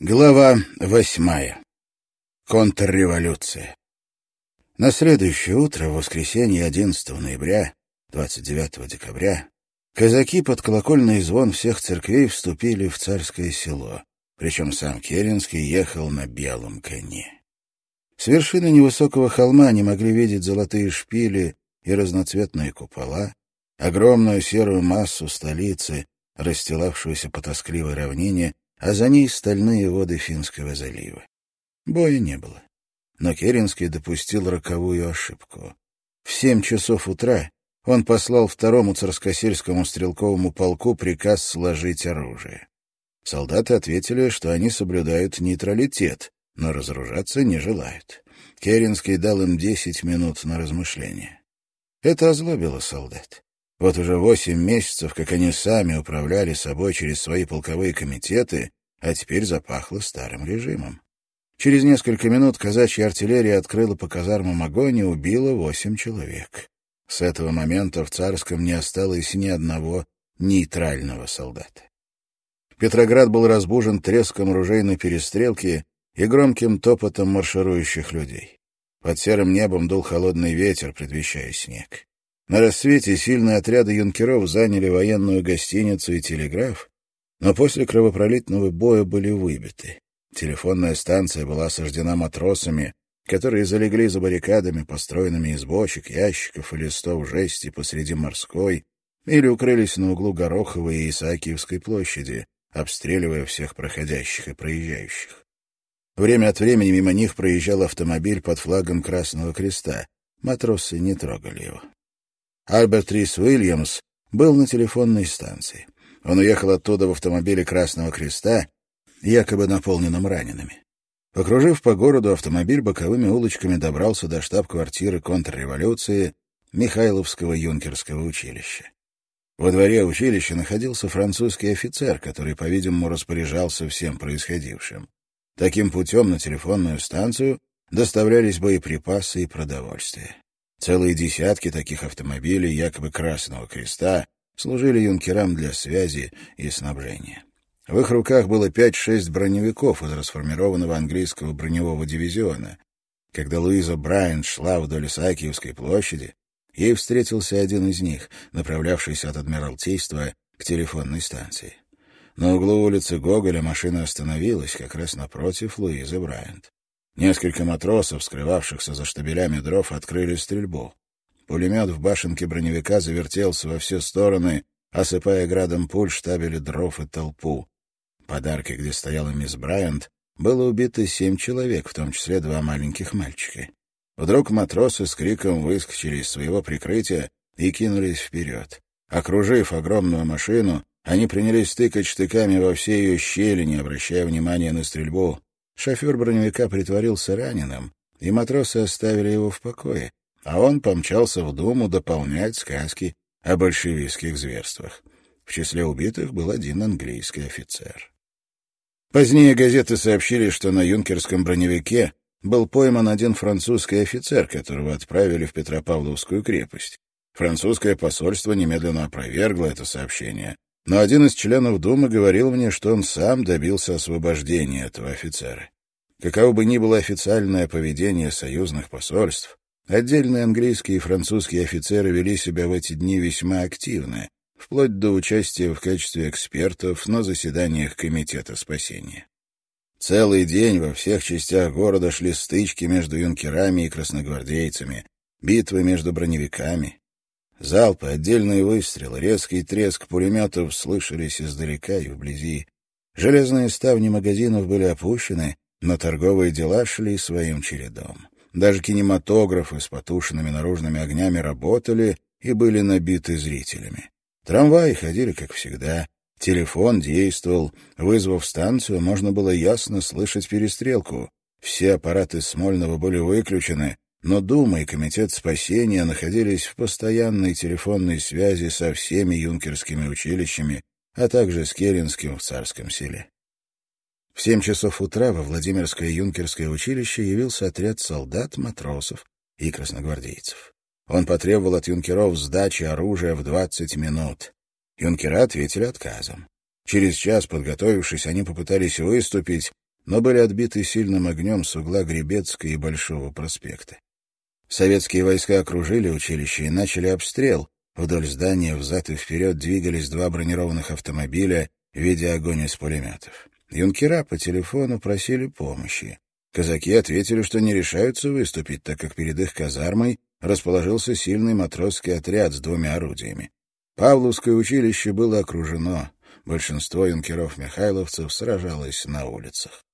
Глава восьмая. Контрреволюция. На следующее утро, в воскресенье 11 ноября, 29 декабря, казаки под колокольный звон всех церквей вступили в царское село, причем сам Керенский ехал на белом коне. С вершины невысокого холма они могли видеть золотые шпили и разноцветные купола, огромную серую массу столицы, расстилавшуюся по тоскливой равнине, а за ней стальные воды Финского залива. Боя не было. Но Керенский допустил роковую ошибку. В семь часов утра он послал второму царскосельскому стрелковому полку приказ сложить оружие. Солдаты ответили, что они соблюдают нейтралитет, но разоружаться не желают. Керенский дал им десять минут на размышление. Это озлобило солдат. Вот уже восемь месяцев, как они сами управляли собой через свои полковые комитеты, а теперь запахло старым режимом. Через несколько минут казачья артиллерия открыла по казармам огонь и убила восемь человек. С этого момента в Царском не осталось ни одного нейтрального солдата. Петроград был разбужен треском ружейной перестрелки и громким топотом марширующих людей. Под серым небом дул холодный ветер, предвещая снег. На рассвете сильные отряды юнкеров заняли военную гостиницу и телеграф, но после кровопролитного боя были выбиты. Телефонная станция была осаждена матросами, которые залегли за баррикадами, построенными из бочек, ящиков и листов жести посреди морской, или укрылись на углу Гороховой и Исаакиевской площади, обстреливая всех проходящих и проезжающих. Время от времени мимо них проезжал автомобиль под флагом Красного Креста. Матросы не трогали его. Альберт Рис Уильямс был на телефонной станции. Он уехал оттуда в автомобиле Красного Креста, якобы наполненном ранеными. Покружив по городу, автомобиль боковыми улочками добрался до штаб-квартиры контрреволюции Михайловского юнкерского училища. Во дворе училища находился французский офицер, который, по-видимому, распоряжался всем происходившим. Таким путем на телефонную станцию доставлялись боеприпасы и продовольствие. Целые десятки таких автомобилей, якобы Красного Креста, служили юнкерам для связи и снабжения. В их руках было пять-шесть броневиков из расформированного английского броневого дивизиона. Когда Луиза Брайан шла вдоль Исаакиевской площади, ей встретился один из них, направлявшийся от Адмиралтейства к телефонной станции. На углу улицы Гоголя машина остановилась как раз напротив Луизы Брайант. Несколько матросов, скрывавшихся за штабелями дров, открыли стрельбу. Пулемет в башенке броневика завертелся во все стороны, осыпая градом пуль штабели дров и толпу. Подарки, где стояла мисс Брайант, было убито семь человек, в том числе два маленьких мальчика. Вдруг матросы с криком выскочили из своего прикрытия и кинулись вперед. Окружив огромную машину, они принялись тыкать штыками во все ее щели, не обращая внимания на стрельбу. Шофер броневика притворился раненым, и матросы оставили его в покое, а он помчался в Думу дополнять сказки о большевистских зверствах. В числе убитых был один английский офицер. Позднее газеты сообщили, что на юнкерском броневике был пойман один французский офицер, которого отправили в Петропавловскую крепость. Французское посольство немедленно опровергло это сообщение, но один из членов Думы говорил мне, что он сам добился освобождения этого офицера. Каково бы ни было официальное поведение союзных посольств, отдельные английские и французские офицеры вели себя в эти дни весьма активно, вплоть до участия в качестве экспертов на заседаниях Комитета спасения. Целый день во всех частях города шли стычки между юнкерами и красногвардейцами, битвы между броневиками, Залпы, отдельные выстрелы, резкий треск пулеметов слышались издалека и вблизи. Железные ставни магазинов были опущены, но торговые дела шли своим чередом. Даже кинематографы с потушенными наружными огнями работали и были набиты зрителями. Трамваи ходили, как всегда. Телефон действовал. Вызвав станцию, можно было ясно слышать перестрелку. Все аппараты Смольного были выключены, но Дума и Комитет спасения находились в постоянной телефонной связи со всеми юнкерскими училищами, а также с Керенским в Царском селе. В семь часов утра во Владимирское юнкерское училище явился отряд солдат, матросов и красногвардейцев. Он потребовал от юнкеров сдачи оружия в двадцать минут. Юнкера ответили отказом. Через час, подготовившись, они попытались выступить, но были отбиты сильным огнем с угла Гребецкой и Большого проспекта. Советские войска окружили училище и начали обстрел. Вдоль здания взад и вперед двигались два бронированных автомобиля, видя огонь из пулеметов. Юнкера по телефону просили помощи. Казаки ответили, что не решаются выступить, так как перед их казармой расположился сильный матросский отряд с двумя орудиями. Павловское училище было окружено. Большинство юнкеров-михайловцев сражалось на улицах.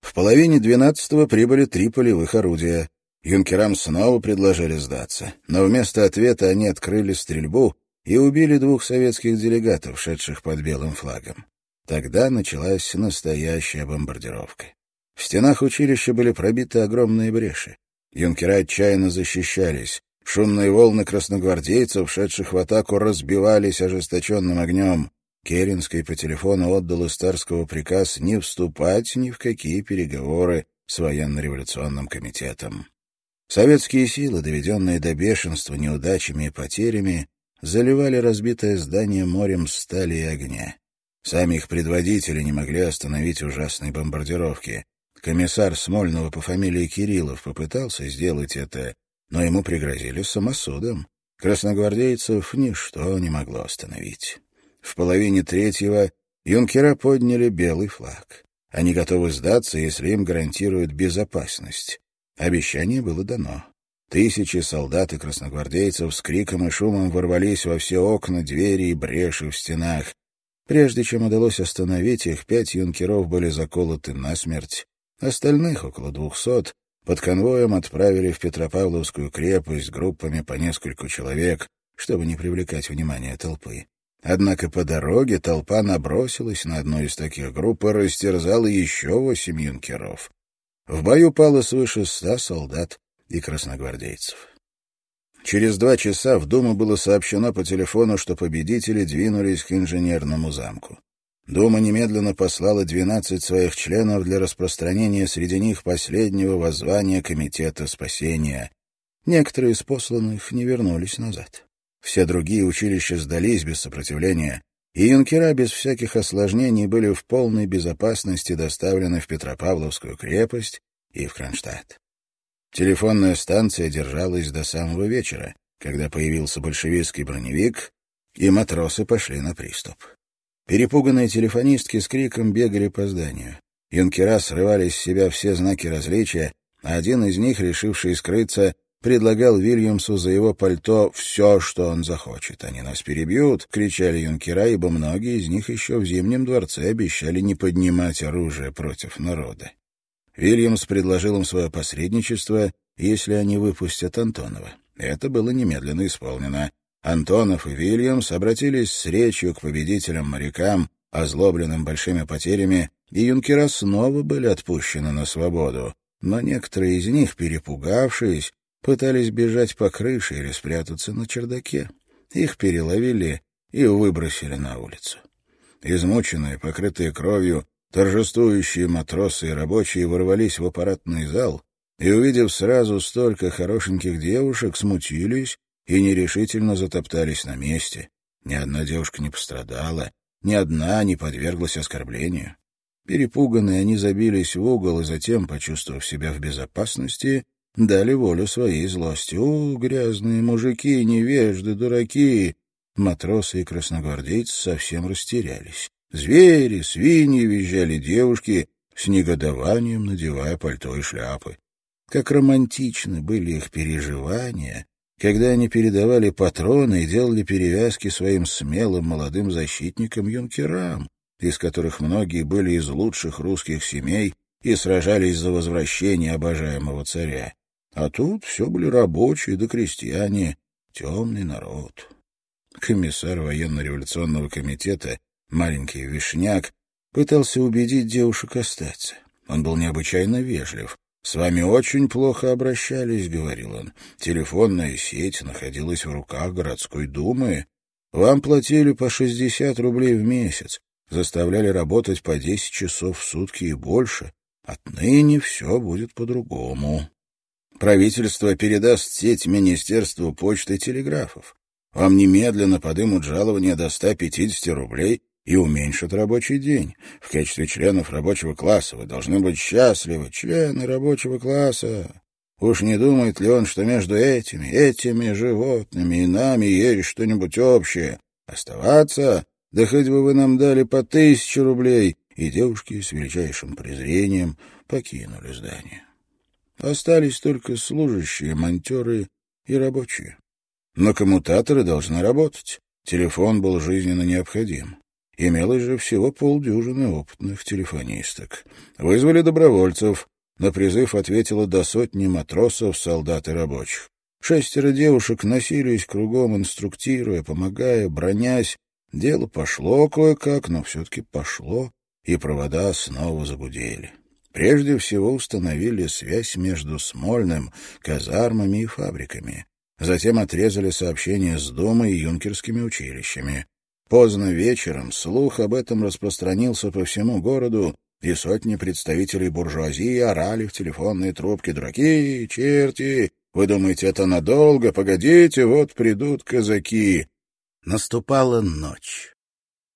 В половине двенадцатого прибыли три полевых орудия. Юнкерам снова предложили сдаться, но вместо ответа они открыли стрельбу и убили двух советских делегатов, шедших под белым флагом. Тогда началась настоящая бомбардировка. В стенах училища были пробиты огромные бреши. Юнкера отчаянно защищались. Шумные волны красногвардейцев, шедших в атаку, разбивались ожесточенным огнем. Керенский по телефону отдал Истарского приказ не вступать ни в какие переговоры с военно-революционным комитетом. Советские силы, доведенные до бешенства неудачами и потерями, заливали разбитое здание морем стали и огня. Сами их предводители не могли остановить ужасной бомбардировки. Комиссар Смольного по фамилии Кириллов попытался сделать это, но ему пригрозили самосудом. Красногвардейцев ничто не могло остановить. В половине третьего юнкера подняли белый флаг. Они готовы сдаться, если им гарантируют безопасность. Обещание было дано. Тысячи солдат и красногвардейцев с криком и шумом ворвались во все окна, двери и бреши в стенах. Прежде чем удалось остановить их, пять юнкеров были заколоты насмерть. Остальных, около двухсот, под конвоем отправили в Петропавловскую крепость группами по нескольку человек, чтобы не привлекать внимание толпы. Однако по дороге толпа набросилась на одну из таких групп и растерзала еще восемь юнкеров. В бою пало свыше ста солдат и красногвардейцев. Через два часа в Думу было сообщено по телефону, что победители двинулись к инженерному замку. Дума немедленно послала 12 своих членов для распространения среди них последнего воззвания Комитета спасения. Некоторые из посланных не вернулись назад. Все другие училища сдались без сопротивления, и юнкера без всяких осложнений были в полной безопасности доставлены в Петропавловскую крепость и в Кронштадт. Телефонная станция держалась до самого вечера, когда появился большевистский броневик, и матросы пошли на приступ. Перепуганные телефонистки с криком бегали по зданию. Юнкера срывали с себя все знаки различия, а один из них, решивший скрыться, предлагал Вильямсу за его пальто все, что он захочет. «Они нас перебьют!» — кричали юнкера, ибо многие из них еще в Зимнем дворце обещали не поднимать оружие против народа. Вильямс предложил им свое посредничество, если они выпустят Антонова. Это было немедленно исполнено. Антонов и Вильямс обратились с речью к победителям-морякам, озлобленным большими потерями, и юнкера снова были отпущены на свободу. Но некоторые из них, перепугавшись, пытались бежать по крыше или спрятаться на чердаке. Их переловили и выбросили на улицу. Измученные, покрытые кровью, торжествующие матросы и рабочие ворвались в аппаратный зал и, увидев сразу столько хорошеньких девушек, смутились и нерешительно затоптались на месте. Ни одна девушка не пострадала, ни одна не подверглась оскорблению. Перепуганные они забились в угол и затем, почувствовав себя в безопасности, дали волю своей злости. «О, грязные мужики, невежды, дураки!» Матросы и красногвардейцы совсем растерялись. Звери, свиньи визжали девушки, с негодованием надевая пальто и шляпы. Как романтичны были их переживания, когда они передавали патроны и делали перевязки своим смелым молодым защитникам-юнкерам, из которых многие были из лучших русских семей и сражались за возвращение обожаемого царя. А тут все были рабочие да крестьяне, темный народ. Комиссар военно-революционного комитета, маленький Вишняк, пытался убедить девушек остаться. Он был необычайно вежлив. «С вами очень плохо обращались», — говорил он. «Телефонная сеть находилась в руках городской думы. Вам платили по 60 рублей в месяц, заставляли работать по 10 часов в сутки и больше. Отныне все будет по-другому». Правительство передаст сеть Министерству почты и телеграфов. Вам немедленно подымут жалование до 150 рублей и уменьшат рабочий день. В качестве членов рабочего класса вы должны быть счастливы, члены рабочего класса. Уж не думает ли он, что между этими, этими животными и нами есть что-нибудь общее? Оставаться? Да хоть бы вы нам дали по тысяче рублей. И девушки с величайшим презрением покинули здание. Остались только служащие, монтеры и рабочие. Но коммутаторы должны работать. Телефон был жизненно необходим. Имелось же всего полдюжины опытных телефонисток. Вызвали добровольцев. На призыв ответило до сотни матросов, солдат и рабочих. Шестеро девушек носились кругом, инструктируя, помогая, бронясь. Дело пошло кое-как, но все-таки пошло, и провода снова загудели. Прежде всего установили связь между Смольным, казармами и фабриками. Затем отрезали сообщения с дома и юнкерскими училищами. Поздно вечером слух об этом распространился по всему городу, и сотни представителей буржуазии орали в телефонные трубки «Дураки! Черти! Вы думаете, это надолго? Погодите, вот придут казаки!» Наступала ночь.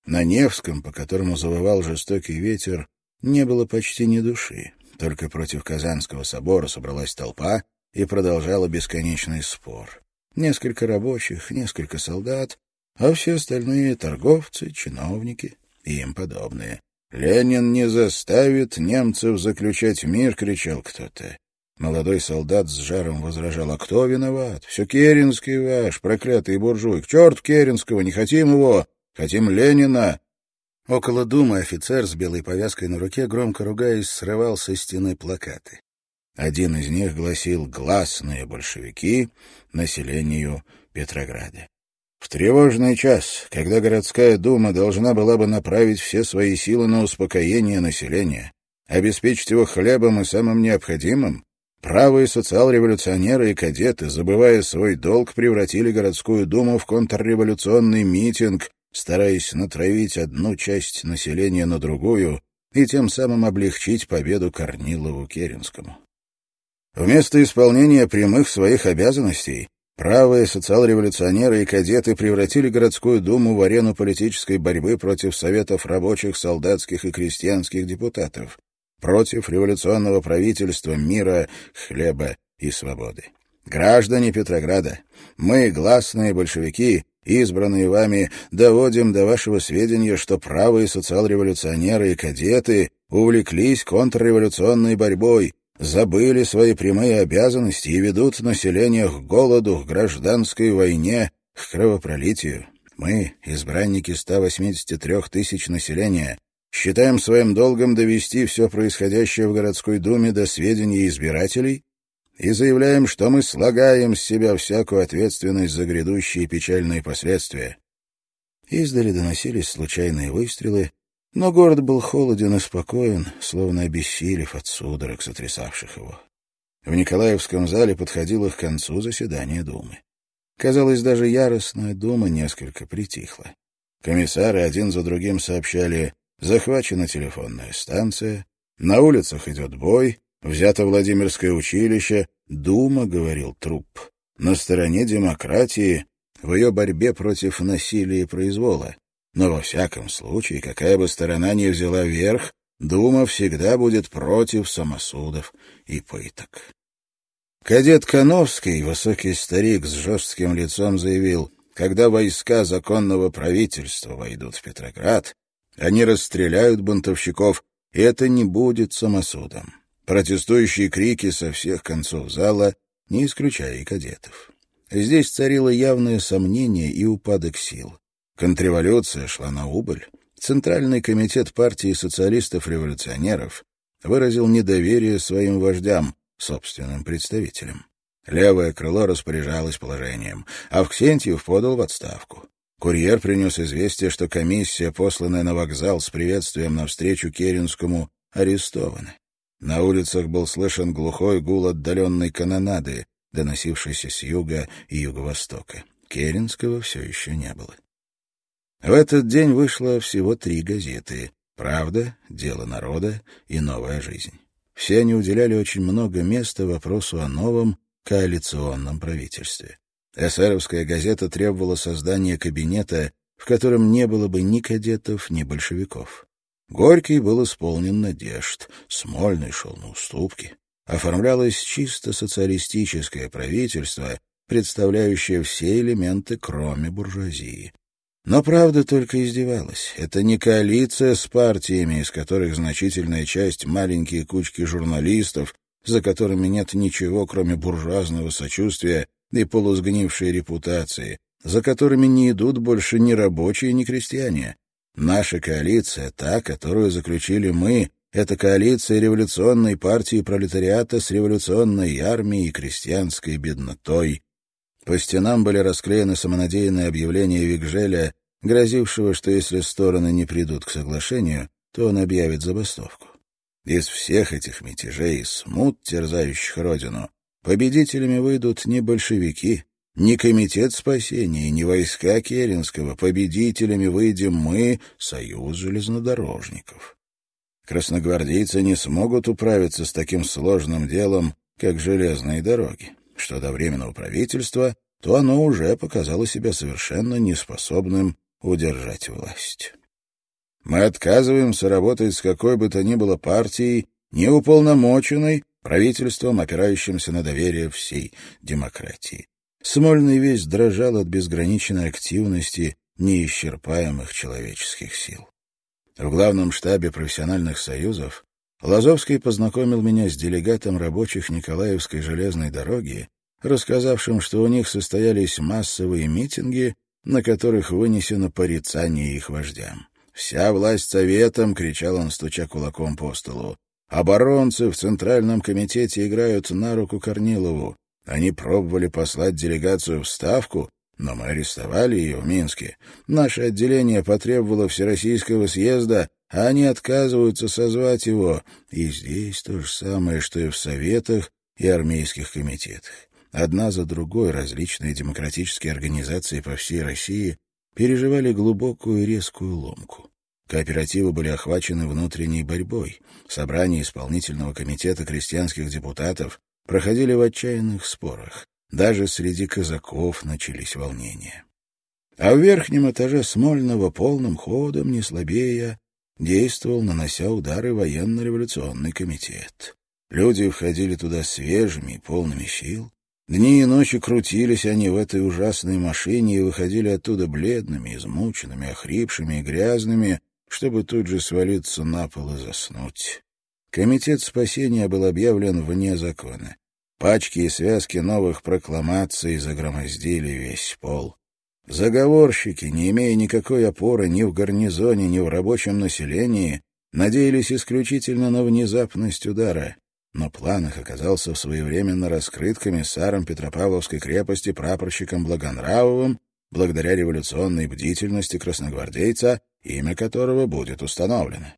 На Невском, по которому завывал жестокий ветер, не было почти ни души. Только против Казанского собора собралась толпа и продолжала бесконечный спор. Несколько рабочих, несколько солдат, а все остальные — торговцы, чиновники и им подобные. «Ленин не заставит немцев заключать мир!» — кричал кто-то. Молодой солдат с жаром возражал, а кто виноват? Все Керенский ваш, проклятый буржуй. К черту Керенского, не хотим его, хотим Ленина. Около дома офицер с белой повязкой на руке, громко ругаясь, срывал со стены плакаты. Один из них гласил «Гласные большевики населению Петрограда». В тревожный час, когда городская дума должна была бы направить все свои силы на успокоение населения, обеспечить его хлебом и самым необходимым, правые социал-революционеры и кадеты, забывая свой долг, превратили городскую думу в контрреволюционный митинг, стараясь натравить одну часть населения на другую и тем самым облегчить победу Корнилову-Керенскому. Вместо исполнения прямых своих обязанностей правые социал-революционеры и кадеты превратили городскую думу в арену политической борьбы против советов рабочих, солдатских и крестьянских депутатов, против революционного правительства мира, хлеба и свободы. Граждане Петрограда, мы, гласные большевики, избранные вами, доводим до вашего сведения, что правые социал-революционеры и кадеты увлеклись контрреволюционной борьбой, забыли свои прямые обязанности и ведут население к голоду, к гражданской войне, к кровопролитию. Мы, избранники 183 тысяч населения, считаем своим долгом довести все происходящее в городской думе до сведения избирателей и заявляем, что мы слагаем с себя всякую ответственность за грядущие печальные последствия. Издали доносились случайные выстрелы, но город был холоден и спокоен, словно обессилев от судорог, сотрясавших его. В Николаевском зале подходило к концу заседание Думы. Казалось, даже яростная Дума несколько притихла. Комиссары один за другим сообщали «захвачена телефонная станция», «на улицах идет бой», Взято Владимирское училище, Дума, говорил труп, на стороне демократии в ее борьбе против насилия и произвола. Но во всяком случае, какая бы сторона ни взяла верх, Дума всегда будет против самосудов и пыток. Кадет Кановский, высокий старик с жестким лицом, заявил, когда войска законного правительства войдут в Петроград, они расстреляют бунтовщиков, и это не будет самосудом. Протестующие крики со всех концов зала, не исключая и кадетов. Здесь царило явное сомнение и упадок сил. Контрреволюция шла на убыль. Центральный комитет партии социалистов-революционеров выразил недоверие своим вождям, собственным представителям. Левое крыло распоряжалось положением. а Авксентьев подал в отставку. Курьер принес известие, что комиссия, посланная на вокзал с приветствием навстречу Керенскому, арестована. На улицах был слышен глухой гул отдаленной канонады, доносившейся с юга и юго-востока. Керенского все еще не было. В этот день вышло всего три газеты «Правда», «Дело народа» и «Новая жизнь». Все они уделяли очень много места вопросу о новом коалиционном правительстве. Эсеровская газета требовала создания кабинета, в котором не было бы ни кадетов, ни большевиков. Горький был исполнен надежд, Смольный шел на уступки. Оформлялось чисто социалистическое правительство, представляющее все элементы, кроме буржуазии. Но правда только издевалась. Это не коалиция с партиями, из которых значительная часть маленькие кучки журналистов, за которыми нет ничего, кроме буржуазного сочувствия и полусгнившей репутации, за которыми не идут больше ни рабочие, ни крестьяне. Наша коалиция, та, которую заключили мы, это коалиция революционной партии пролетариата с революционной армией и крестьянской беднотой. По стенам были расклеены самонадеянные объявления Вигжеля, грозившего, что если стороны не придут к соглашению, то он объявит забастовку. Из всех этих мятежей, смут, терзающих родину, победителями выйдут не большевики, не комитет спасения, не войска Керенского. Победителями выйдем мы, союз железнодорожников. Красногвардейцы не смогут управиться с таким сложным делом, как железные дороги. Что до Временного правительства, то оно уже показало себя совершенно неспособным удержать власть. Мы отказываемся работать с какой бы то ни было партией, неуполномоченной правительством, опирающимся на доверие всей демократии. Смольный весь дрожал от безграничной активности неисчерпаемых человеческих сил. В главном штабе профессиональных союзов Лазовский познакомил меня с делегатом рабочих Николаевской железной дороги, рассказавшим, что у них состоялись массовые митинги, на которых вынесено порицание их вождям. «Вся власть советом!» — кричал он, стуча кулаком по столу. «Оборонцы в Центральном комитете играют на руку Корнилову. Они пробовали послать делегацию в Ставку, но мы арестовали ее в Минске. Наше отделение потребовало Всероссийского съезда, а они отказываются созвать его. И здесь то же самое, что и в Советах и армейских комитетах. Одна за другой различные демократические организации по всей России переживали глубокую резкую ломку. Кооперативы были охвачены внутренней борьбой. Собрание исполнительного комитета крестьянских депутатов проходили в отчаянных спорах. Даже среди казаков начались волнения. А в верхнем этаже Смольного полным ходом, не слабея, действовал, нанося удары военно-революционный комитет. Люди входили туда свежими и полными сил. Дни и ночи крутились они в этой ужасной машине и выходили оттуда бледными, измученными, охрипшими и грязными, чтобы тут же свалиться на пол и заснуть. Комитет спасения был объявлен вне закона. Пачки и связки новых прокламаций загромоздили весь пол. Заговорщики, не имея никакой опоры ни в гарнизоне, ни в рабочем населении, надеялись исключительно на внезапность удара. Но план их оказался своевременно раскрыт комиссаром Петропавловской крепости прапорщиком Благонравовым благодаря революционной бдительности красногвардейца, имя которого будет установлено.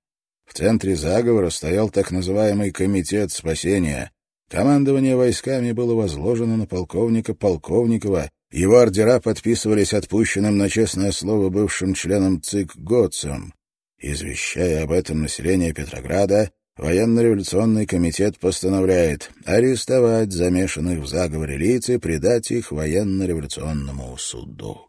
В центре заговора стоял так называемый Комитет спасения. Командование войсками было возложено на полковника Полковникова, его ордера подписывались отпущенным на честное слово бывшим членом ЦИК Гоцем. Извещая об этом население Петрограда, Военно-революционный комитет постановляет арестовать замешанных в заговоре лиц и предать их военно-революционному суду.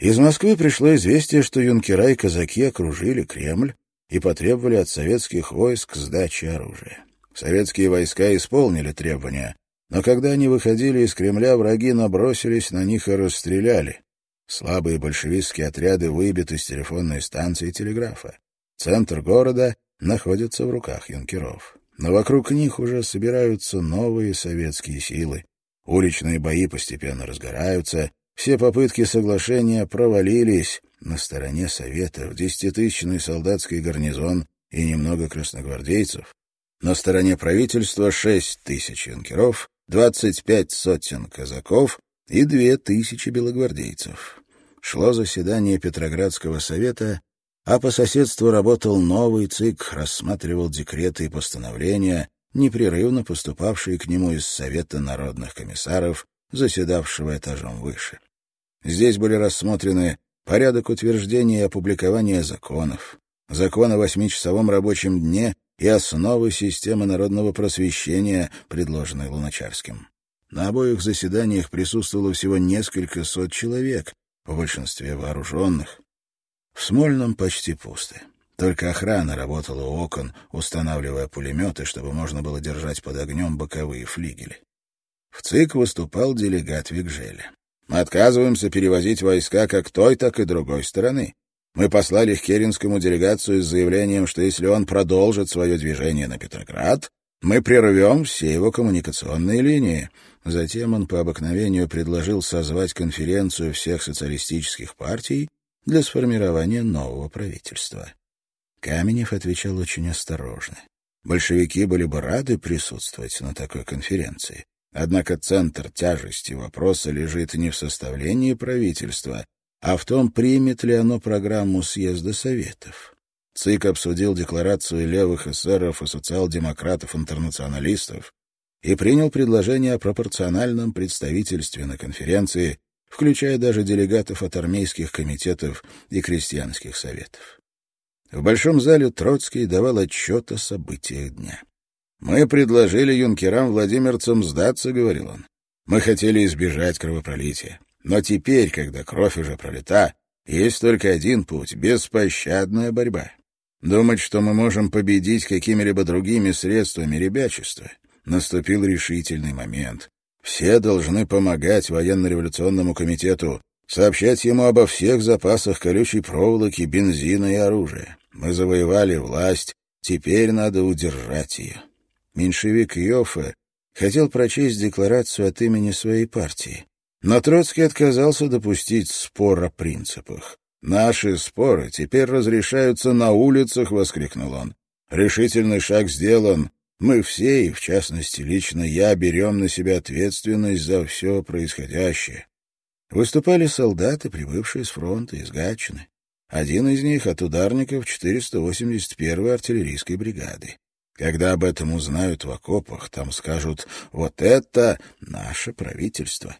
Из Москвы пришло известие, что юнкера и казаки окружили Кремль и потребовали от советских войск сдачи оружия. Советские войска исполнили требования, но когда они выходили из Кремля, враги набросились на них и расстреляли. Слабые большевистские отряды выбиты с телефонной станции телеграфа. Центр города находятся в руках юнкеров. Но вокруг них уже собираются новые советские силы. Уличные бои постепенно разгораются, все попытки соглашения провалились. На стороне Советов десятитысячный солдатский гарнизон и немного красногвардейцев. На стороне правительства шесть тысяч юнкеров, двадцать пять сотен казаков и две тысячи белогвардейцев. Шло заседание Петроградского совета а по соседству работал новый ЦИК, рассматривал декреты и постановления, непрерывно поступавшие к нему из Совета народных комиссаров, заседавшего этажом выше. Здесь были рассмотрены порядок утверждения и опубликования законов, закон о восьмичасовом рабочем дне и основы системы народного просвещения, предложенной Луначарским. На обоих заседаниях присутствовало всего несколько сот человек, в большинстве вооруженных. В Смольном почти пусто. Только охрана работала у окон, устанавливая пулеметы, чтобы можно было держать под огнем боковые флигели. В ЦИК выступал делегат Викжеля. «Мы отказываемся перевозить войска как той, так и другой стороны. Мы послали к Керенскому делегацию с заявлением, что если он продолжит свое движение на Петроград, мы прервем все его коммуникационные линии». Затем он по обыкновению предложил созвать конференцию всех социалистических партий для сформирования нового правительства. Каменев отвечал очень осторожно. Большевики были бы рады присутствовать на такой конференции. Однако центр тяжести вопроса лежит не в составлении правительства, а в том, примет ли оно программу съезда Советов. ЦИК обсудил декларацию левых эсеров и социал-демократов-интернационалистов и принял предложение о пропорциональном представительстве на конференции, включая даже делегатов от армейских комитетов и крестьянских советов. В Большом зале Троцкий давал отчет о событиях дня. «Мы предложили юнкерам-владимирцам сдаться», — говорил он. «Мы хотели избежать кровопролития. Но теперь, когда кровь уже пролита, есть только один путь — беспощадная борьба. Думать, что мы можем победить какими-либо другими средствами ребячества. Наступил решительный момент. Все должны помогать военно-революционному комитету, сообщать ему обо всех запасах колючей проволоки, бензина и оружия. Мы завоевали власть, теперь надо удержать ее. Меньшевик Йоффе хотел прочесть декларацию от имени своей партии. Но Троцкий отказался допустить спор о принципах. «Наши споры теперь разрешаются на улицах», — воскликнул он. «Решительный шаг сделан. Мы все, и в частности лично я, берем на себя ответственность за все происходящее. Выступали солдаты, прибывшие с фронта из Гатчины. Один из них от ударников 481-й артиллерийской бригады. Когда об этом узнают в окопах, там скажут «Вот это наше правительство».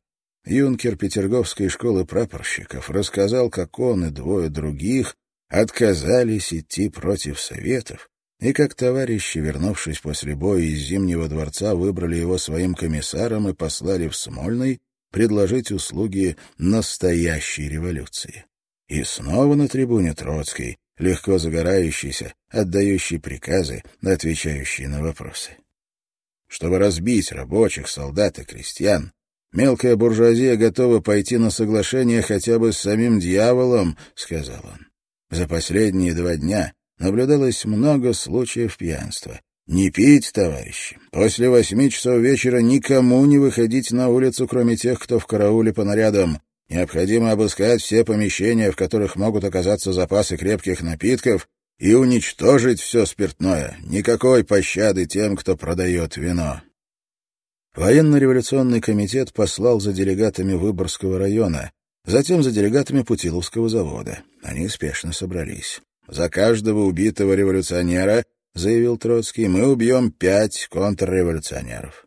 Юнкер Петерговской школы прапорщиков рассказал, как он и двое других отказались идти против Советов, и как товарищи, вернувшись после боя из Зимнего дворца, выбрали его своим комиссаром и послали в Смольный предложить услуги настоящей революции. И снова на трибуне Троцкий, легко загорающийся, отдающий приказы, отвечающий на вопросы. Чтобы разбить рабочих, солдат и крестьян, мелкая буржуазия готова пойти на соглашение хотя бы с самим дьяволом, — сказал он. За последние два дня наблюдалось много случаев пьянства. Не пить, товарищи. После восьми часов вечера никому не выходить на улицу, кроме тех, кто в карауле по нарядам. Необходимо обыскать все помещения, в которых могут оказаться запасы крепких напитков, и уничтожить все спиртное. Никакой пощады тем, кто продает вино. Военно-революционный комитет послал за делегатами Выборгского района, затем за делегатами Путиловского завода. Они спешно собрались. «За каждого убитого революционера заявил Троцкий, — мы убьем пять контрреволюционеров.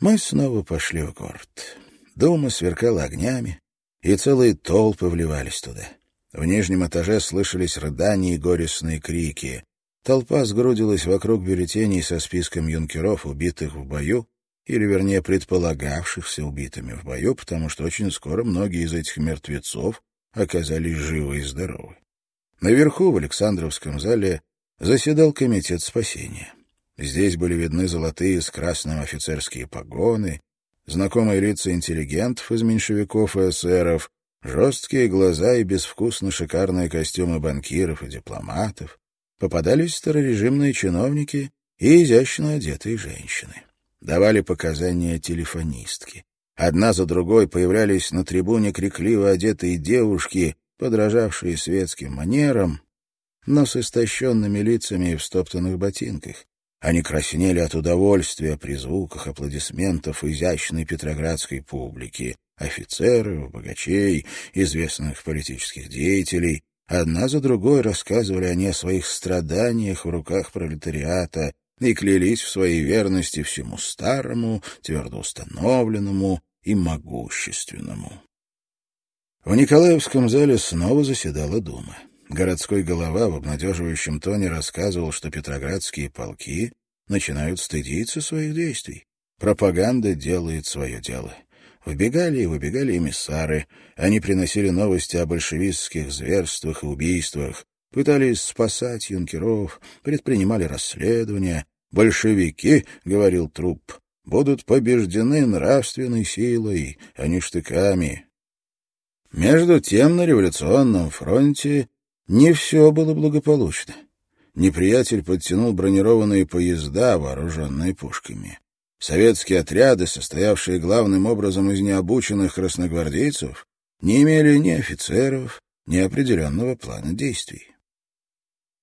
Мы снова пошли в город. Дума сверкала огнями, и целые толпы вливались туда. В нижнем этаже слышались рыдания и горестные крики. Толпа сгрудилась вокруг бюллетеней со списком юнкеров, убитых в бою, или, вернее, предполагавшихся убитыми в бою, потому что очень скоро многие из этих мертвецов оказались живы и здоровы. Наверху, в Александровском зале, заседал комитет спасения. Здесь были видны золотые с красным офицерские погоны, знакомые лица интеллигентов из меньшевиков и эсеров, жесткие глаза и безвкусно шикарные костюмы банкиров и дипломатов. Попадались старорежимные чиновники и изящно одетые женщины. Давали показания телефонистки. Одна за другой появлялись на трибуне крикливо одетые девушки, подражавшие светским манерам, но с истощенными лицами и в стоптанных ботинках. Они краснели от удовольствия при звуках аплодисментов изящной петроградской публики, офицеров, богачей, известных политических деятелей. Одна за другой рассказывали они о своих страданиях в руках пролетариата и клялись в своей верности всему старому, твердо установленному и могущественному. В Николаевском зале снова заседала Дума. Городской голова в обнадеживающем тоне рассказывал, что петроградские полки начинают стыдиться своих действий. Пропаганда делает свое дело. Вбегали и выбегали эмиссары. Они приносили новости о большевистских зверствах и убийствах, пытались спасать юнкеров, предпринимали расследования. «Большевики», — говорил труп, — «будут побеждены нравственной силой, а не штыками». Между тем на революционном фронте не все было благополучно. Неприятель подтянул бронированные поезда, вооруженные пушками. Советские отряды, состоявшие главным образом из необученных красногвардейцев, не имели ни офицеров, ни определенного плана действий.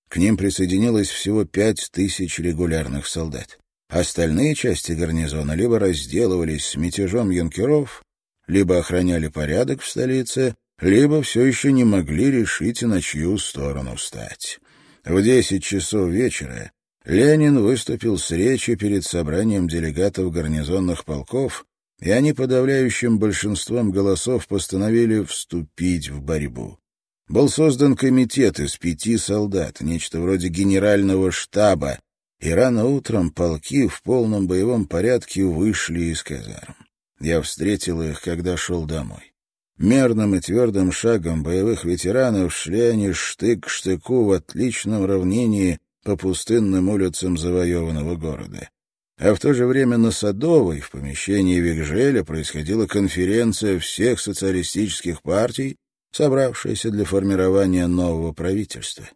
К ним присоединилось всего пять тысяч регулярных солдат. Остальные части гарнизона либо разделывались с мятежом юнкеров, либо охраняли порядок в столице, либо все еще не могли решить, на чью сторону стать. В десять часов вечера Ленин выступил с речью перед собранием делегатов гарнизонных полков, и они подавляющим большинством голосов постановили вступить в борьбу. Был создан комитет из пяти солдат, нечто вроде генерального штаба, и рано утром полки в полном боевом порядке вышли из казарм. Я встретил их, когда шел домой. Мерным и твердым шагом боевых ветеранов шли они штык к штыку в отличном равнении по пустынным улицам завоеванного города. А в то же время на Садовой, в помещении Вигжеля, происходила конференция всех социалистических партий, собравшаяся для формирования нового правительства.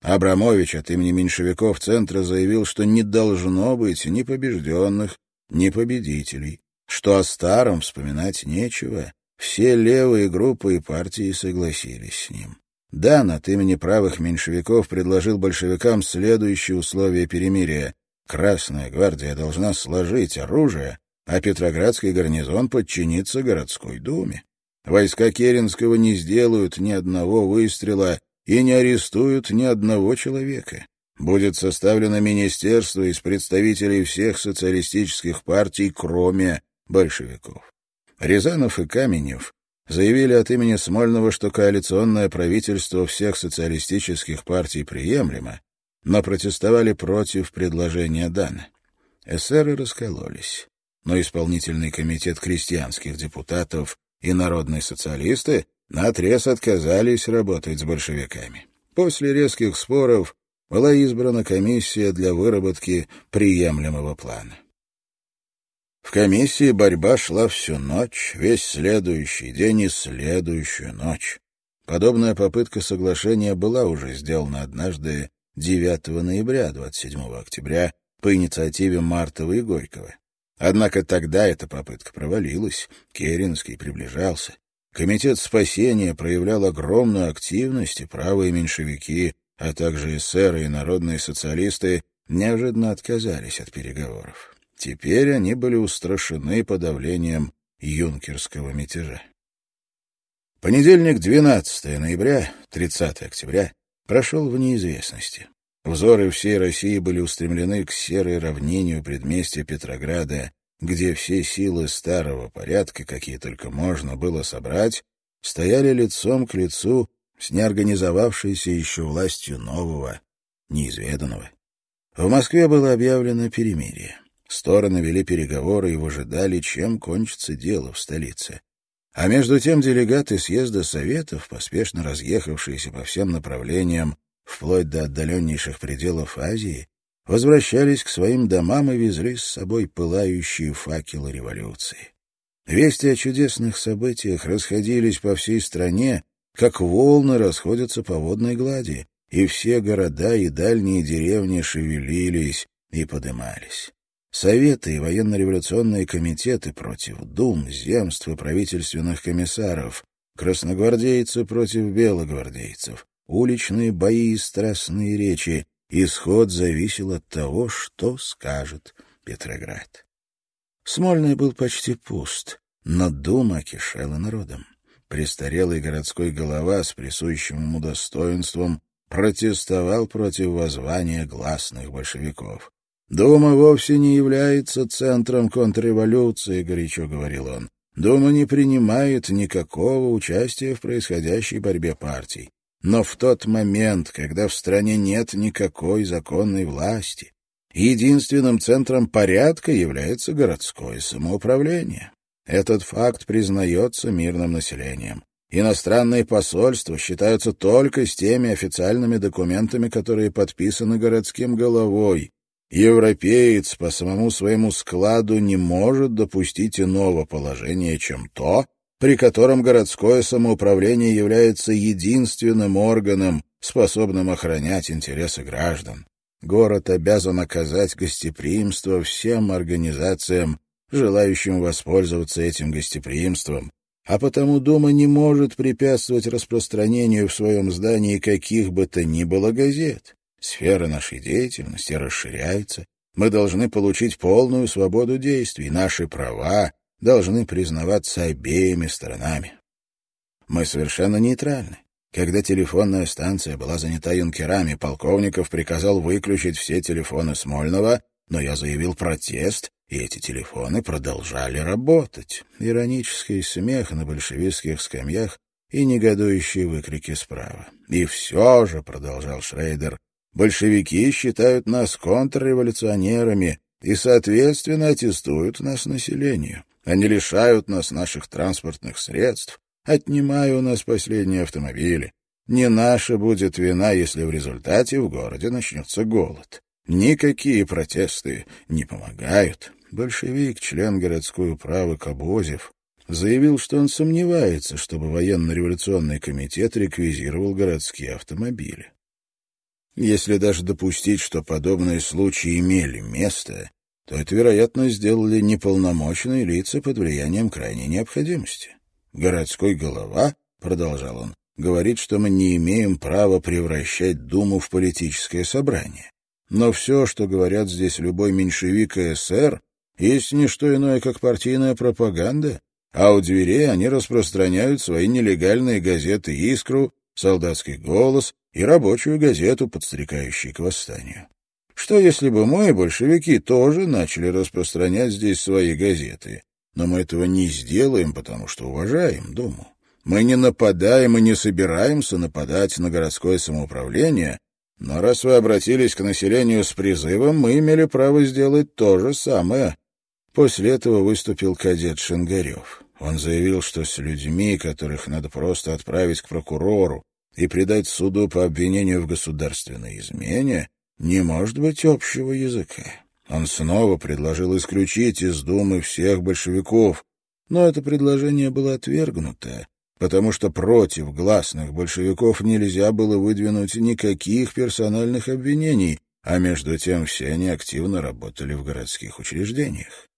Абрамович от имени меньшевиков Центра заявил, что не должно быть ни побежденных, ни победителей, что о старом вспоминать нечего, все левые группы и партии согласились с ним. Дан от имени правых меньшевиков предложил большевикам следующие условия перемирия. Красная гвардия должна сложить оружие, а Петроградский гарнизон подчиниться городской думе. Войска Керенского не сделают ни одного выстрела и не арестуют ни одного человека. Будет составлено министерство из представителей всех социалистических партий, кроме большевиков. Рязанов и Каменев заявили от имени Смольного, что коалиционное правительство всех социалистических партий приемлемо, но протестовали против предложения Дана. Эсеры раскололись, но исполнительный комитет крестьянских депутатов и народные социалисты наотрез отказались работать с большевиками. После резких споров была избрана комиссия для выработки приемлемого плана. В комиссии борьба шла всю ночь, весь следующий день и следующую ночь. Подобная попытка соглашения была уже сделана однажды 9 ноября, 27 октября по инициативе Мартова и Горького. Однако тогда эта попытка провалилась, Керенский приближался. Комитет спасения проявлял огромную активность, и правые меньшевики, а также эсеры и народные социалисты неожиданно отказались от переговоров. Теперь они были устрашены подавлением юнкерского мятежа. Понедельник, 12 ноября, 30 октября, прошел в неизвестности. Взоры всей России были устремлены к серой равнению предместья Петрограда, где все силы старого порядка, какие только можно было собрать, стояли лицом к лицу с неорганизовавшейся еще властью нового, неизведанного. В Москве было объявлено перемирие. Стороны вели переговоры и выжидали, чем кончится дело в столице. А между тем делегаты съезда Советов, поспешно разъехавшиеся по всем направлениям, вплоть до отдаленнейших пределов Азии, возвращались к своим домам и везли с собой пылающие факелы революции. Вести о чудесных событиях расходились по всей стране, как волны расходятся по водной глади, и все города и дальние деревни шевелились и подымались. Советы и военно-революционные комитеты против дум, земств и правительственных комиссаров, красногвардейцы против белогвардейцев, уличные бои и страстные речи. Исход зависел от того, что скажет Петроград. Смольный был почти пуст, но дума кишела народом. Престарелый городской голова с присущим ему достоинством протестовал против воззвания гласных большевиков. «Дума вовсе не является центром контрреволюции», — горячо говорил он. «Дума не принимает никакого участия в происходящей борьбе партий. Но в тот момент, когда в стране нет никакой законной власти, единственным центром порядка является городское самоуправление. Этот факт признается мирным населением. Иностранные посольства считаются только с теми официальными документами, которые подписаны городским головой. Европеец по самому своему складу не может допустить иного положения, чем то, при котором городское самоуправление является единственным органом, способным охранять интересы граждан. Город обязан оказать гостеприимство всем организациям, желающим воспользоваться этим гостеприимством, а потому Дума не может препятствовать распространению в своем здании каких бы то ни было газет. Сфера нашей деятельности расширяется. Мы должны получить полную свободу действий. Наши права должны признаваться обеими сторонами. Мы совершенно нейтральны. Когда телефонная станция была занята юнкерами, полковников приказал выключить все телефоны Смольного, но я заявил протест, и эти телефоны продолжали работать. Иронический смех на большевистских скамьях и негодующие выкрики справа. «И все же», — продолжал Шрейдер, — «большевики считают нас контрреволюционерами и, соответственно, аттестуют нас населению. Они лишают нас наших транспортных средств, отнимая у нас последние автомобили. Не наша будет вина, если в результате в городе начнется голод. Никакие протесты не помогают. Большевик, член городской управы Кобозев, заявил, что он сомневается, чтобы военно-революционный комитет реквизировал городские автомобили. Если даже допустить, что подобные случаи имели место, то это, вероятно, сделали неполномочные лица под влиянием крайней необходимости. Городской голова, — продолжал он, — говорит, что мы не имеем права превращать Думу в политическое собрание. Но все, что говорят здесь любой меньшевик и эсер, есть не что иное, как партийная пропаганда, а у дверей они распространяют свои нелегальные газеты «Искру», «Солдатский голос» и рабочую газету, подстрекающую к восстанию. Что, если бы мы, большевики, тоже начали распространять здесь свои газеты? Но мы этого не сделаем, потому что уважаем Думу. Мы не нападаем и не собираемся нападать на городское самоуправление, но раз вы обратились к населению с призывом, мы имели право сделать то же самое. После этого выступил кадет Шенгарев. Он заявил, что с людьми, которых надо просто отправить к прокурору и предать суду по обвинению в государственной измене, не может быть общего языка. Он снова предложил исключить из Думы всех большевиков, но это предложение было отвергнуто, потому что против гласных большевиков нельзя было выдвинуть никаких персональных обвинений, а между тем все они активно работали в городских учреждениях.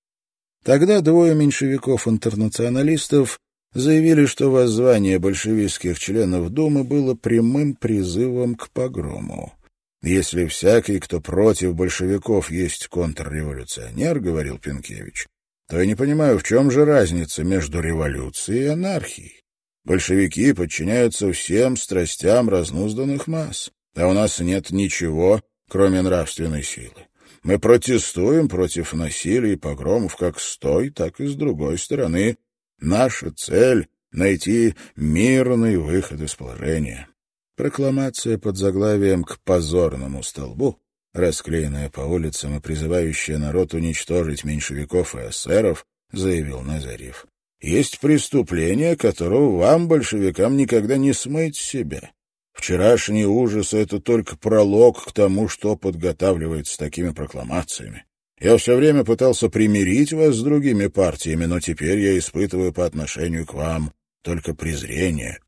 Тогда двое меньшевиков-интернационалистов заявили, что воззвание большевистских членов Думы было прямым призывом к погрому. «Если всякий, кто против большевиков, есть контрреволюционер, — говорил Пенкевич, — то я не понимаю, в чем же разница между революцией и анархией. Большевики подчиняются всем страстям разнузданных масс, а у нас нет ничего, кроме нравственной силы. Мы протестуем против насилия и погромов как с той, так и с другой стороны. Наша цель — найти мирный выход из положения. Прокламация под заглавием «К позорному столбу», расклеенная по улицам и призывающая народ уничтожить меньшевиков и эсеров, заявил Назарев. Есть преступление, которого вам, большевикам, никогда не смыть себя. Вчерашний ужас — это только пролог к тому, что подготавливается такими прокламациями. Я все время пытался примирить вас с другими партиями, но теперь я испытываю по отношению к вам только презрение.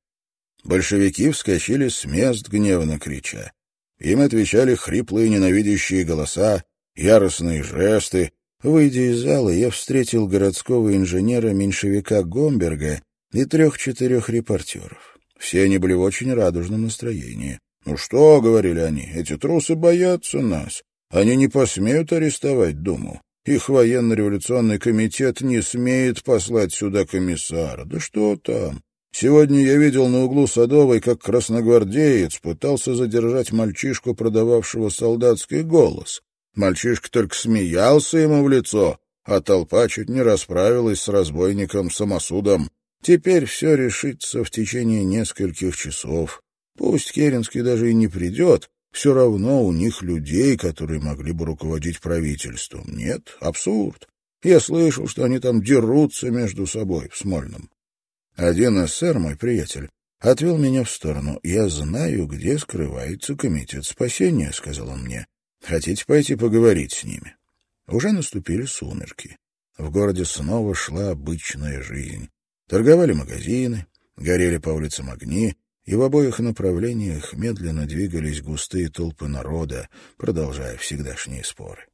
Большевики вскочили с мест, гневно крича. Им отвечали хриплые ненавидящие голоса, яростные жесты. Выйдя из зала, я встретил городского инженера-меньшевика Гомберга и трех-четырех репортеров. Все они были в очень радужном настроении. «Ну что, — говорили они, — эти трусы боятся нас. Они не посмеют арестовать Думу. Их военно-революционный комитет не смеет послать сюда комиссара. Да что там? Сегодня я видел на углу Садовой, как красногвардеец пытался задержать мальчишку, продававшего солдатский голос. Мальчишка только смеялся ему в лицо, а толпа чуть не расправилась с разбойником-самосудом. Теперь все решится в течение нескольких часов. Пусть Керенский даже и не придет, все равно у них людей, которые могли бы руководить правительством. Нет, абсурд. Я слышал, что они там дерутся между собой в Смольном. Один эсэр, мой приятель, отвел меня в сторону. «Я знаю, где скрывается комитет спасения», — сказал он мне. «Хотите пойти поговорить с ними?» Уже наступили сумерки. В городе снова шла обычная жизнь. Торговали магазины, горели по улицам огни, и в обоих направлениях медленно двигались густые толпы народа, продолжая всегдашние споры.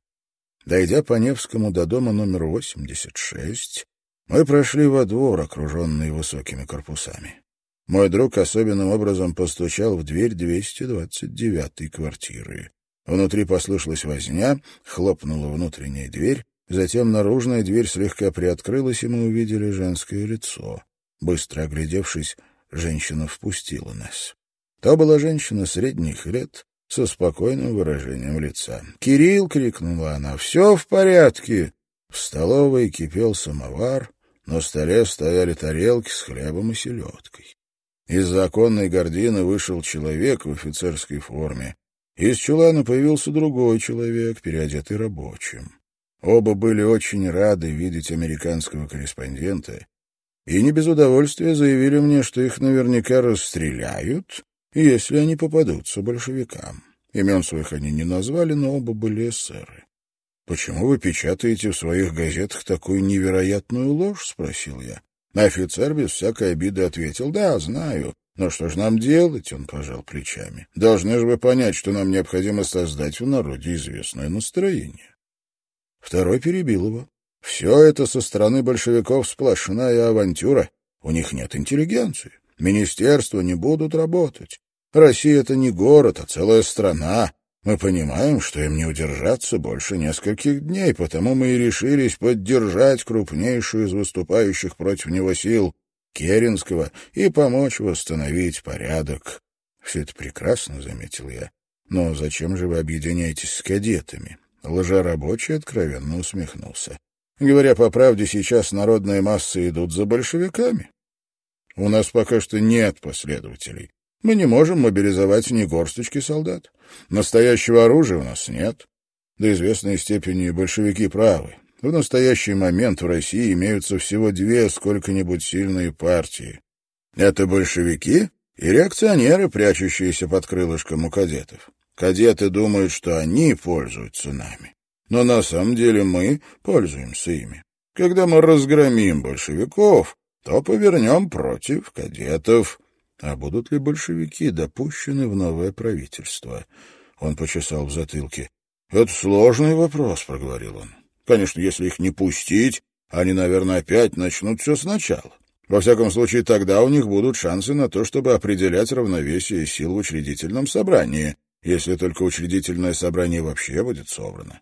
Дойдя по Невскому до дома номер 86, мы прошли во двор, окруженный высокими корпусами. Мой друг особенным образом постучал в дверь 229-й квартиры. Внутри послышалась возня, хлопнула внутренняя дверь, затем наружная дверь слегка приоткрылась, и мы увидели женское лицо. Быстро оглядевшись, женщина впустила нас. То была женщина средних лет, со спокойным выражением лица. «Кирилл!» — крикнула она. «Все в порядке!» В столовой кипел самовар, на столе стояли тарелки с хлебом и селедкой. Из-за оконной гардины вышел человек в офицерской форме. Из чулана появился другой человек, переодетый рабочим. Оба были очень рады видеть американского корреспондента и не без удовольствия заявили мне, что их наверняка расстреляют, если они попадутся большевикам. Имен своих они не назвали, но оба были эсеры. «Почему вы печатаете в своих газетах такую невероятную ложь?» — спросил я. Офицер без всякой обиды ответил, «Да, знаю. Но что же нам делать?» — он пожал плечами. «Должны же вы понять, что нам необходимо создать в народе известное настроение». Второй перебил его. «Все это со стороны большевиков сплошная авантюра. У них нет интеллигенции. Министерства не будут работать. Россия — это не город, а целая страна. Мы понимаем, что им не удержаться больше нескольких дней, потому мы и решились поддержать крупнейшую из выступающих против него сил, Керенского, и помочь восстановить порядок. Все это прекрасно, — заметил я. Но зачем же вы объединяетесь с кадетами? Лжерабочий откровенно усмехнулся. Говоря по правде, сейчас народные массы идут за большевиками. У нас пока что нет последователей. Мы не можем мобилизовать ни горсточки солдат. Настоящего оружия у нас нет. До известной степени большевики правы. В настоящий момент в России имеются всего две сколько-нибудь сильные партии. Это большевики и реакционеры, прячущиеся под крылышком у кадетов. Кадеты думают, что они пользуются нами. Но на самом деле мы пользуемся ими. Когда мы разгромим большевиков, то повернем против кадетов. А будут ли большевики допущены в новое правительство? Он почесал в затылке. — Это сложный вопрос, — проговорил он. — Конечно, если их не пустить, они, наверное, опять начнут все сначала. Во всяком случае, тогда у них будут шансы на то, чтобы определять равновесие сил в учредительном собрании, если только учредительное собрание вообще будет собрано.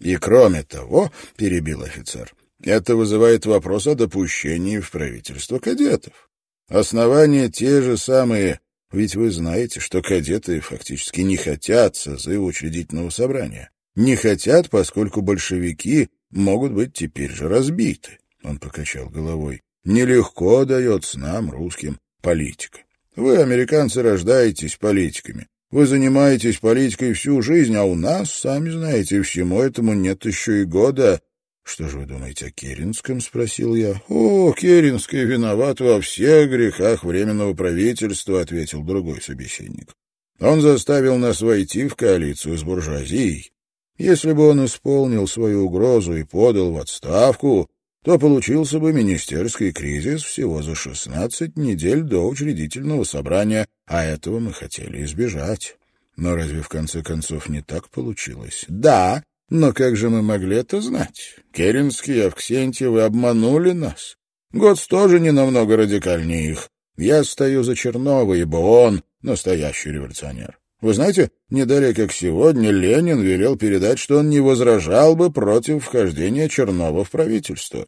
И кроме того, — перебил офицер, — это вызывает вопрос о допущении в правительство кадетов. Основания те же самые, ведь вы знаете, что кадеты фактически не хотят созыва учредительного собрания. Не хотят, поскольку большевики могут быть теперь же разбиты. Он покачал головой. Нелегко дается нам, русским, политика. Вы, американцы, рождаетесь политиками. Вы занимаетесь политикой всю жизнь, а у нас, сами знаете, всему этому нет еще и года. «Что же вы думаете о Керенском?» — спросил я. «О, Керенский виноват во всех грехах Временного правительства», — ответил другой собеседник. «Он заставил нас войти в коалицию с буржуазией. Если бы он исполнил свою угрозу и подал в отставку, то получился бы министерский кризис всего за шестнадцать недель до учредительного собрания, а этого мы хотели избежать. Но разве в конце концов не так получилось? Да, но как же мы могли это знать? Керенский и Авксентьевы обманули нас. Готс тоже не намного радикальнее их. Я стою за Чернова, ибо он настоящий революционер. Вы знаете, не далее как сегодня Ленин велел передать, что он не возражал бы против вхождения Чернова в правительство.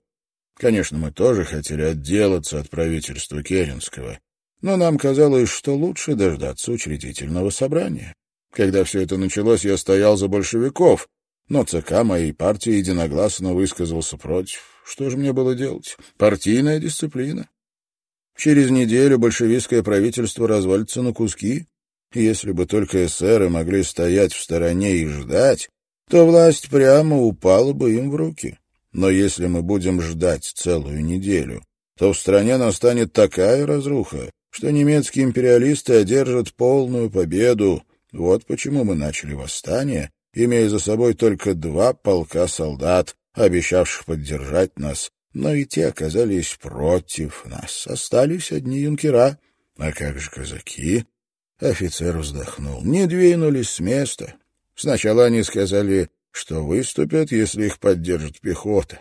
Конечно, мы тоже хотели отделаться от правительства Керенского, но нам казалось, что лучше дождаться учредительного собрания. Когда все это началось, я стоял за большевиков, но ЦК моей партии единогласно высказался против. Что же мне было делать? Партийная дисциплина. Через неделю большевистское правительство развалится на куски. Если бы только эсеры могли стоять в стороне и ждать, то власть прямо упала бы им в руки. Но если мы будем ждать целую неделю, то в стране настанет такая разруха, что немецкие империалисты одержат полную победу. Вот почему мы начали восстание, имея за собой только два полка солдат, обещавших поддержать нас, но и те оказались против нас. Остались одни юнкера. А как же казаки? Офицер вздохнул. Не двинулись с места. Сначала они сказали, что выступят, если их поддержит пехота.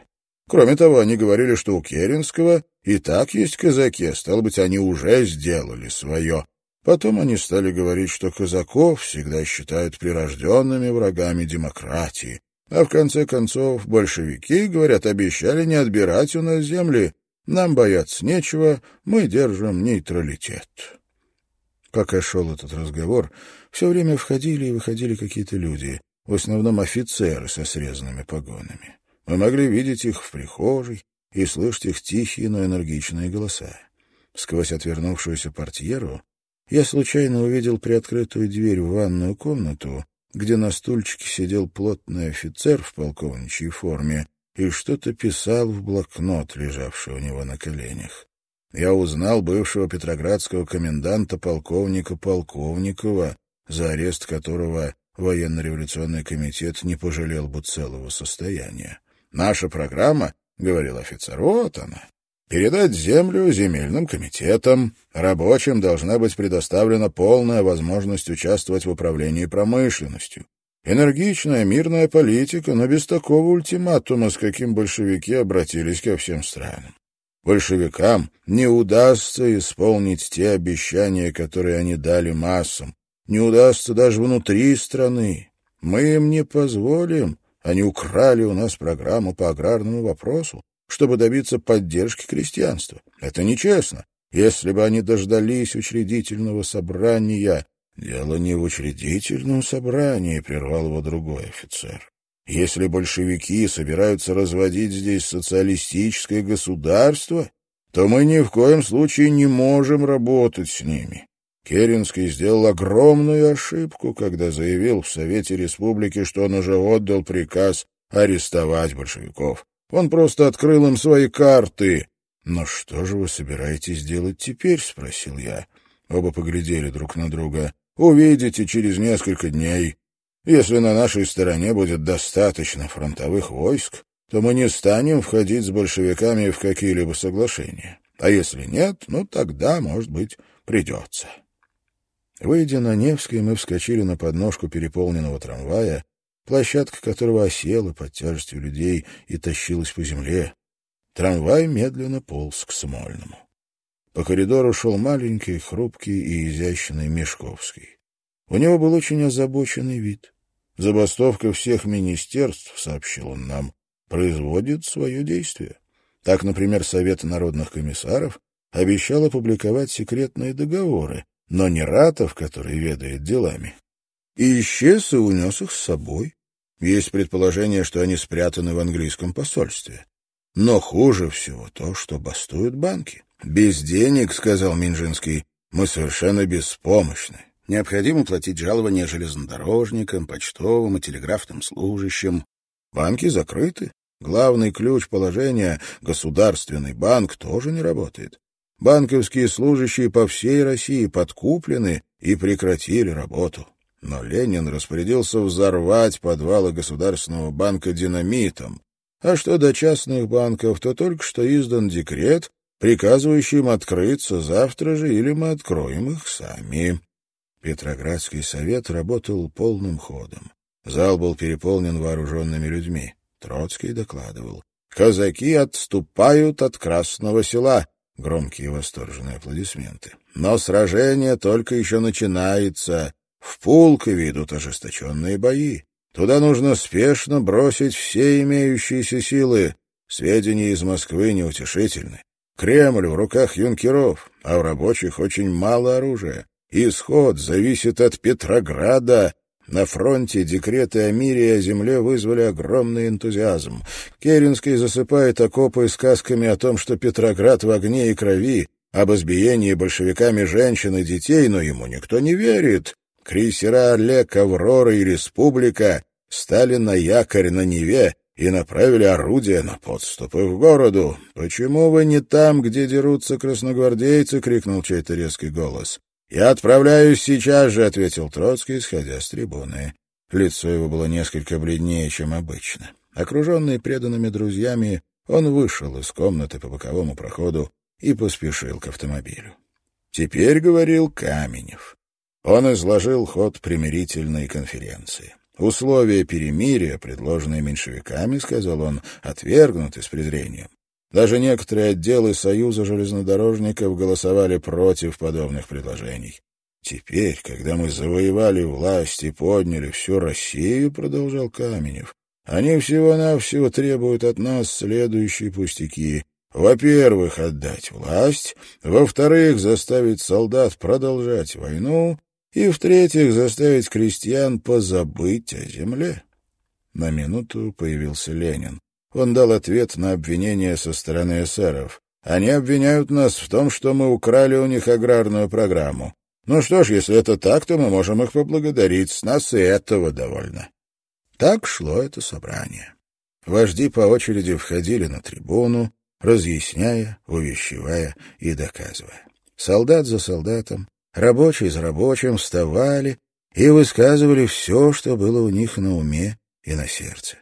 Кроме того, они говорили, что у Керенского и так есть казаки, а стало быть, они уже сделали свое. Потом они стали говорить, что казаков всегда считают прирожденными врагами демократии. А в конце концов, большевики, говорят, обещали не отбирать у нас земли. Нам бояться нечего, мы держим нейтралитет. Пока шел этот разговор, все время входили и выходили какие-то люди, в основном офицеры со срезанными погонами. Мы могли видеть их в прихожей и слышать их тихие, но энергичные голоса. Сквозь отвернувшуюся портьеру я случайно увидел приоткрытую дверь в ванную комнату, где на стульчике сидел плотный офицер в полковничьей форме и что-то писал в блокнот, лежавший у него на коленях. Я узнал бывшего петроградского коменданта полковника Полковникова, за арест которого военно-революционный комитет не пожалел бы целого состояния. Наша программа, — говорил офицер, — вот она. Передать землю земельным комитетам. Рабочим должна быть предоставлена полная возможность участвовать в управлении промышленностью. Энергичная мирная политика, но без такого ультиматума, с каким большевики обратились ко всем странам. Большевикам не удастся исполнить те обещания, которые они дали массам. Не удастся даже внутри страны. Мы им не позволим они украли у нас программу по аграрному вопросу, чтобы добиться поддержки крестьянства. Это нечестно. Если бы они дождались учредительного собрания... Дело не в учредительном собрании, — прервал его другой офицер. Если большевики собираются разводить здесь социалистическое государство, то мы ни в коем случае не можем работать с ними. Керенский сделал огромную ошибку, когда заявил в Совете Республики, что он уже отдал приказ арестовать большевиков. Он просто открыл им свои карты. «Но что же вы собираетесь делать теперь?» — спросил я. Оба поглядели друг на друга. «Увидите через несколько дней. Если на нашей стороне будет достаточно фронтовых войск, то мы не станем входить с большевиками в какие-либо соглашения. А если нет, ну тогда, может быть, придется». Выйдя на Невский, мы вскочили на подножку переполненного трамвая, площадка которого осела под тяжестью людей и тащилась по земле. Трамвай медленно полз к Смольному. По коридору шел маленький, хрупкий и изящный Мешковский. У него был очень озабоченный вид. Забастовка всех министерств, сообщил он нам, производит свое действие. Так, например, Совет народных комиссаров обещал опубликовать секретные договоры, но не Ратов, который ведает делами. И исчез и унес их с собой. Есть предположение, что они спрятаны в английском посольстве. Но хуже всего то, что бастуют банки. «Без денег, — сказал Минжинский, — мы совершенно беспомощны. Необходимо платить жалования железнодорожникам, почтовым и телеграфным служащим. Банки закрыты. Главный ключ положения, государственный банк, тоже не работает. Банковские служащие по всей России подкуплены и прекратили работу. Но Ленин распорядился взорвать подвалы Государственного банка динамитом. А что до частных банков, то только что издан декрет, приказывающий им открыться завтра же, или мы откроем их сами. Петроградский совет работал полным ходом. Зал был переполнен вооруженными людьми. Троцкий докладывал. «Казаки отступают от Красного села. Громкие восторженные аплодисменты. Но сражение только еще начинается. В Пулкове идут ожесточенные бои. Туда нужно спешно бросить все имеющиеся силы. Сведения из Москвы неутешительны. Кремль в руках юнкеров, а у рабочих очень мало оружия. Исход зависит от Петрограда, на фронте декреты о мире и о земле вызвали огромный энтузиазм. Керенский засыпает окопы сказками о том, что Петроград в огне и крови, об избиении большевиками женщин и детей, но ему никто не верит. Крейсера «Олег», «Аврора» и «Республика» стали на якорь на Неве и направили орудия на подступы к городу. «Почему вы не там, где дерутся красногвардейцы?» — крикнул чей-то резкий голос. «Я отправляюсь сейчас же», — ответил Троцкий, сходя с трибуны. Лицо его было несколько бледнее, чем обычно. Окруженный преданными друзьями, он вышел из комнаты по боковому проходу и поспешил к автомобилю. Теперь говорил Каменев. Он изложил ход примирительной конференции. Условия перемирия, предложенные меньшевиками, сказал он, отвергнуты с презрением. Даже некоторые отделы Союза железнодорожников голосовали против подобных предложений. Теперь, когда мы завоевали власть и подняли всю Россию, продолжал Каменев, они всего-навсего требуют от нас следующие пустяки. Во-первых, отдать власть, во-вторых, заставить солдат продолжать войну, и, в-третьих, заставить крестьян позабыть о земле. На минуту появился Ленин. Он дал ответ на обвинение со стороны эсеров. Они обвиняют нас в том, что мы украли у них аграрную программу. Ну что ж, если это так, то мы можем их поблагодарить. С нас и этого довольно. Так шло это собрание. Вожди по очереди входили на трибуну, разъясняя, увещевая и доказывая. Солдат за солдатом, рабочие за рабочим вставали и высказывали все, что было у них на уме и на сердце.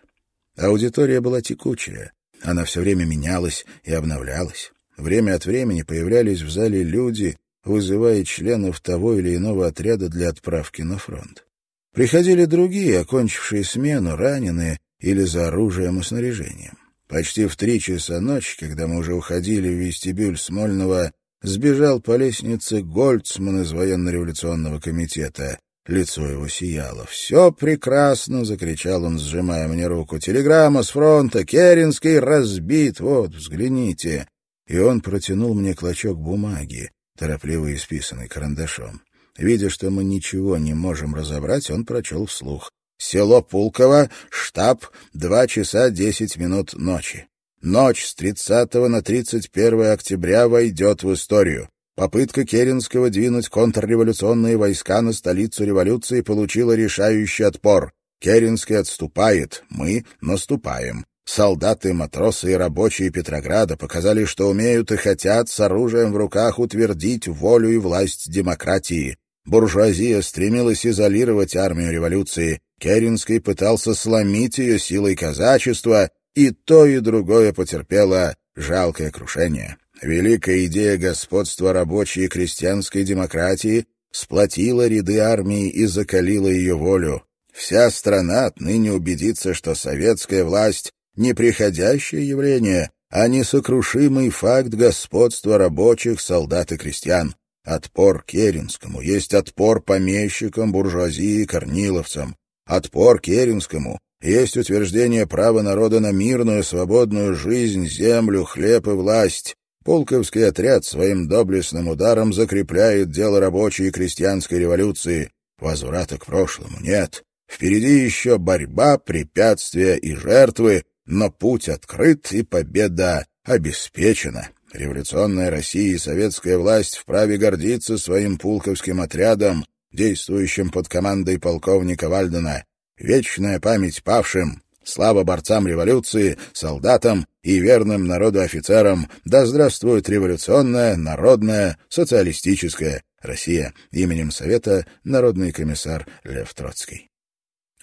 Аудитория была текучая, она все время менялась и обновлялась. Время от времени появлялись в зале люди, вызывая членов того или иного отряда для отправки на фронт. Приходили другие, окончившие смену, раненые или за оружием и снаряжением. Почти в три часа ночи, когда мы уже уходили в вестибюль Смольного, сбежал по лестнице Гольцман из военно-революционного комитета. Лицо его сияло. «Все прекрасно!» — закричал он, сжимая мне руку. «Телеграмма с фронта! Керенский разбит! Вот, взгляните!» И он протянул мне клочок бумаги, торопливо исписанный карандашом. Видя, что мы ничего не можем разобрать, он прочел вслух. «Село Пулково, штаб, два часа десять минут ночи. Ночь с 30 на 31 октября войдет в историю. Попытка Керенского двинуть контрреволюционные войска на столицу революции получила решающий отпор. Керенский отступает, мы наступаем. Солдаты, матросы и рабочие Петрограда показали, что умеют и хотят с оружием в руках утвердить волю и власть демократии. Буржуазия стремилась изолировать армию революции. Керенский пытался сломить ее силой казачества, и то, и другое потерпело жалкое крушение. Великая идея господства рабочей и крестьянской демократии сплотила ряды армии и закалила ее волю. Вся страна отныне убедится, что советская власть — неприходящее явление, а несокрушимый факт господства рабочих, солдат и крестьян. Отпор Керенскому есть отпор помещикам, буржуазии и корниловцам. Отпор Керенскому есть утверждение права народа на мирную, свободную жизнь, землю, хлеб и власть. Полковский отряд своим доблестным ударом закрепляет дело рабочей и крестьянской революции. Возврата к прошлому нет. Впереди еще борьба, препятствия и жертвы, но путь открыт и победа обеспечена. Революционная Россия и советская власть вправе гордиться своим пулковским отрядом, действующим под командой полковника Вальдена. Вечная память павшим, слава борцам революции, солдатам и верным народу офицерам, да здравствует революционная, народная, социалистическая Россия. Именем Совета Народный комиссар Лев Троцкий.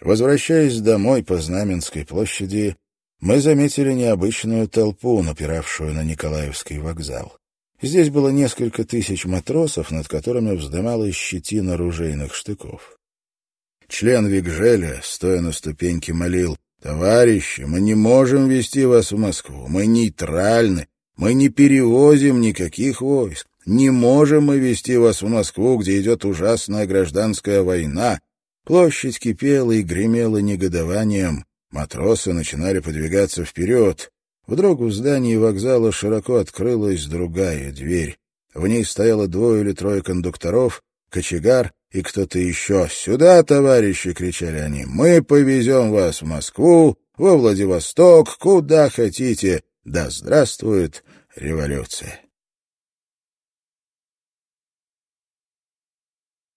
Возвращаясь домой по Знаменской площади, мы заметили необычную толпу, напиравшую на Николаевский вокзал. Здесь было несколько тысяч матросов, над которыми вздымалась щетина ружейных штыков. Член Вигжеля, стоя на ступеньке, молил, «Товарищи, мы не можем вести вас в Москву, мы нейтральны, мы не перевозим никаких войск, не можем мы вести вас в Москву, где идет ужасная гражданская война». Площадь кипела и гремела негодованием, матросы начинали подвигаться вперед. Вдруг в здании вокзала широко открылась другая дверь. В ней стояло двое или трое кондукторов, кочегар и кто-то еще. «Сюда, товарищи!» — кричали они. «Мы повезем вас в Москву, во Владивосток, куда хотите. Да здравствует революция!»